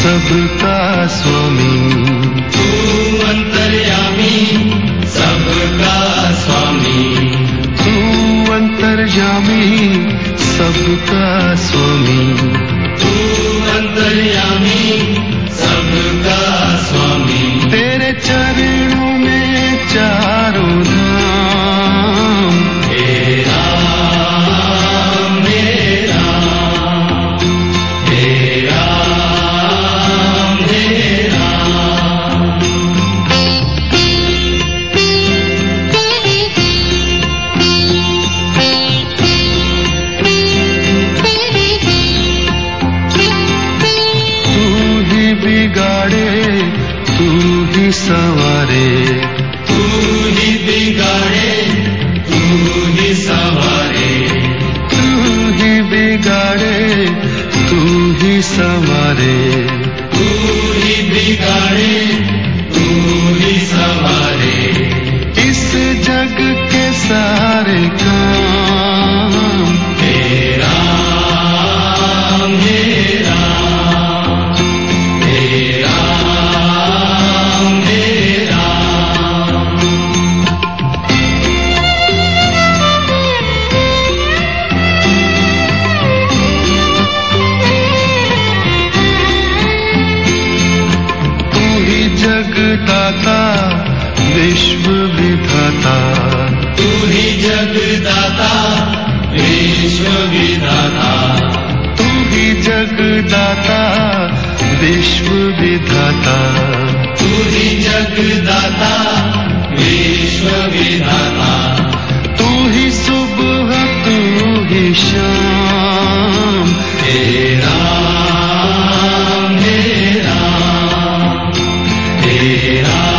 सबका स्वामी तू अंतर्यामी सबका स्वामी तू अंतर्यामी सबका स्वामी तू अंतर्यामी तू ही बिगाड़े तू ही सवारे। तू ही बिगाड़े तू ही सवारे। तू ही बिगाड़े विश्व विधाता तू ही जगदाता विश्व विधाता तू ही सुबह तू ही शाम। तेरा मेरा तेरा मेरा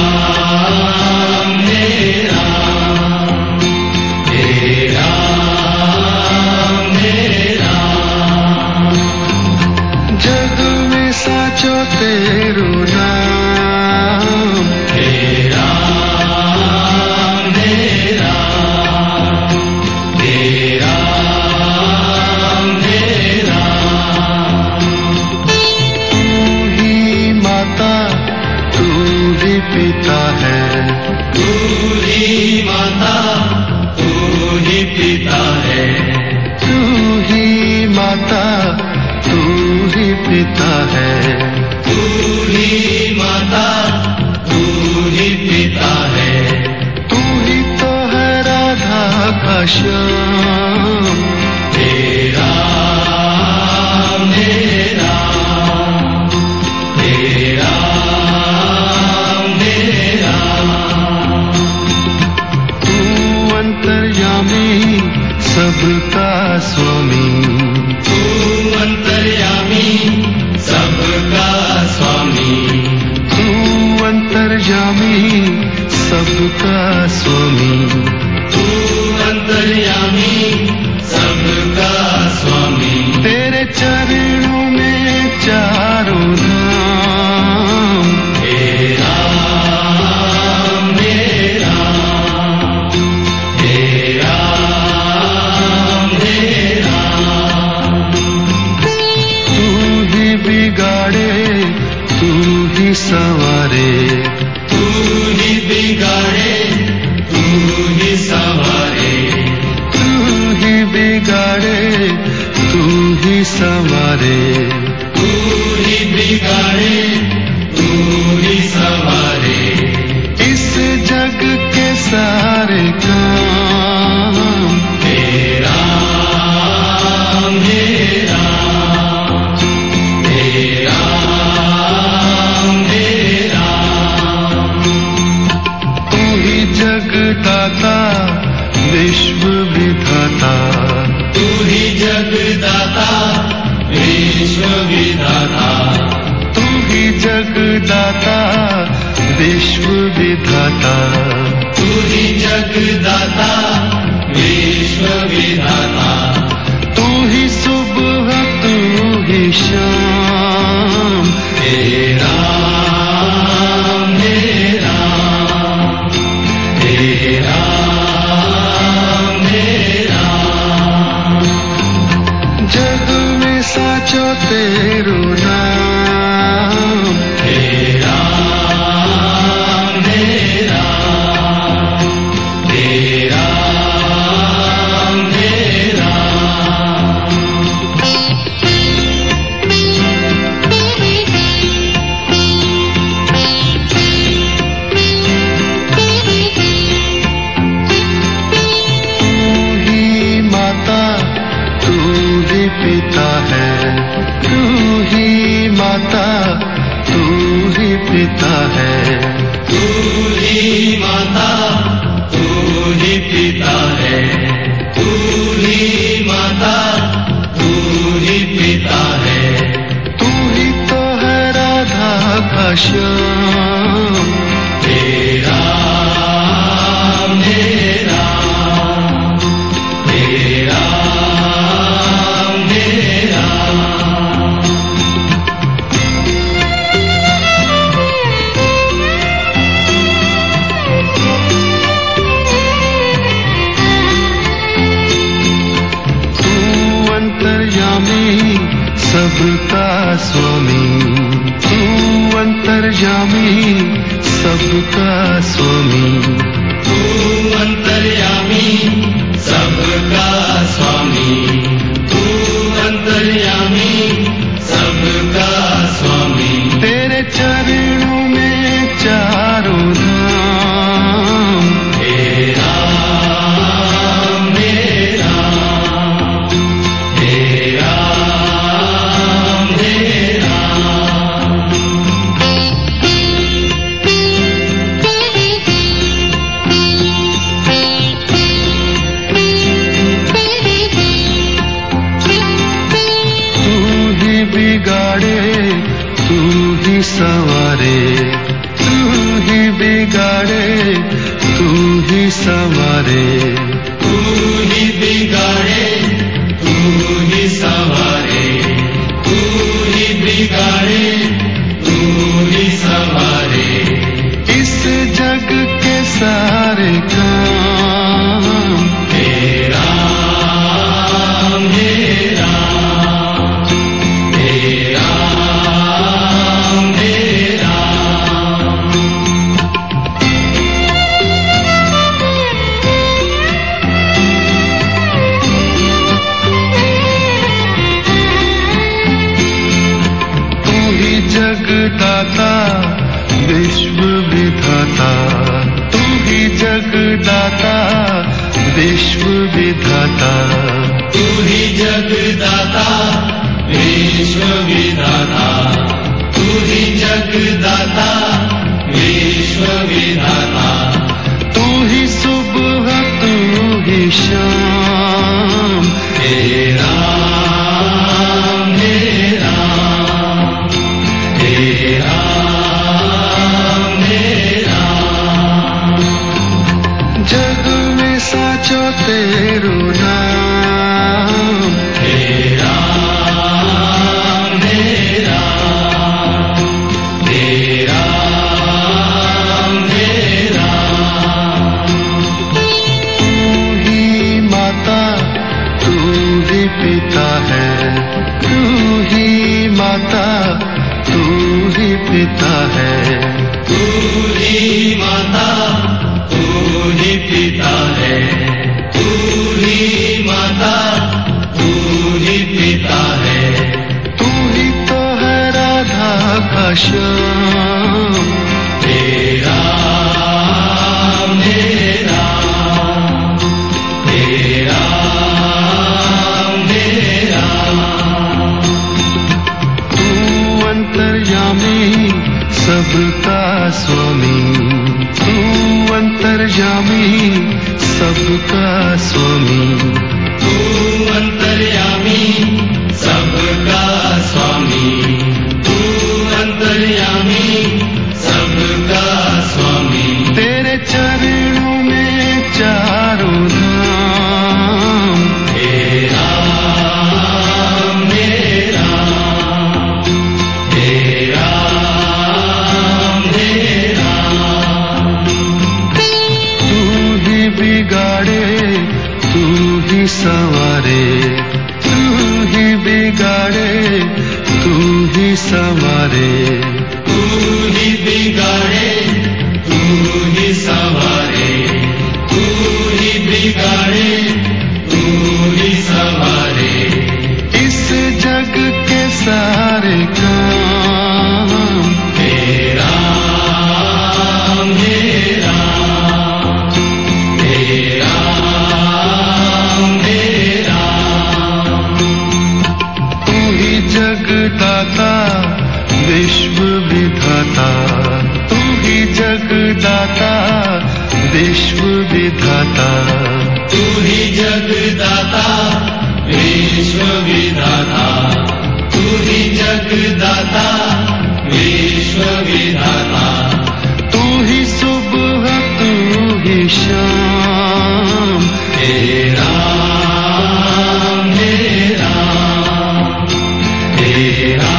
का श्याम तेरा मेरा तेरा मेरा। तू अंतर्यामी सबका स्वामी। तू अंतर्यामी सबका स्वामी। तू अंतर्यामी सबका स्वामी। तू अंतर्यामी सबका स्वामी। तेरे चरणों में चारों धाम। तू ही बिगाड़े तू ही सवारे। विश्व विधाता तू ही जगदाता विश्व विधाता तू ही सुबह तू ही शाम तेरा मेरा तेरा तेरा तेरा मेरा तू अंतर्यामी सबका स्वामी। तू में सबका स्वामी। तू अंतर्यामी सबका स्वामी। ही सवारे, तू ही बिगाड़े, तू ही सवारे। तू ही बिगाड़े, तू ही सवारे। तू ही बिगाड़े, तू ही सवारे। जगदाता विश्व विधाता। तू ही जगदाता विश्व विधाता। तू ही जगदाता विश्व विधाता। तू ही जगदाता विश्व विधाता। तू ही सुबह तू ही शाम। का सवारे तू ही बिगाड़े तू ही सवारे। तू ही बिगाड़े तू ही सवारे। तू ही बिगाड़े तू ही सवारे। इस जग के सारे तू ही जगदाता विश्वविधाता तू ही जगदाता विश्वविधाता तू ही ज जग्रदा विश्वविधा हि सुबहकिषा ते रा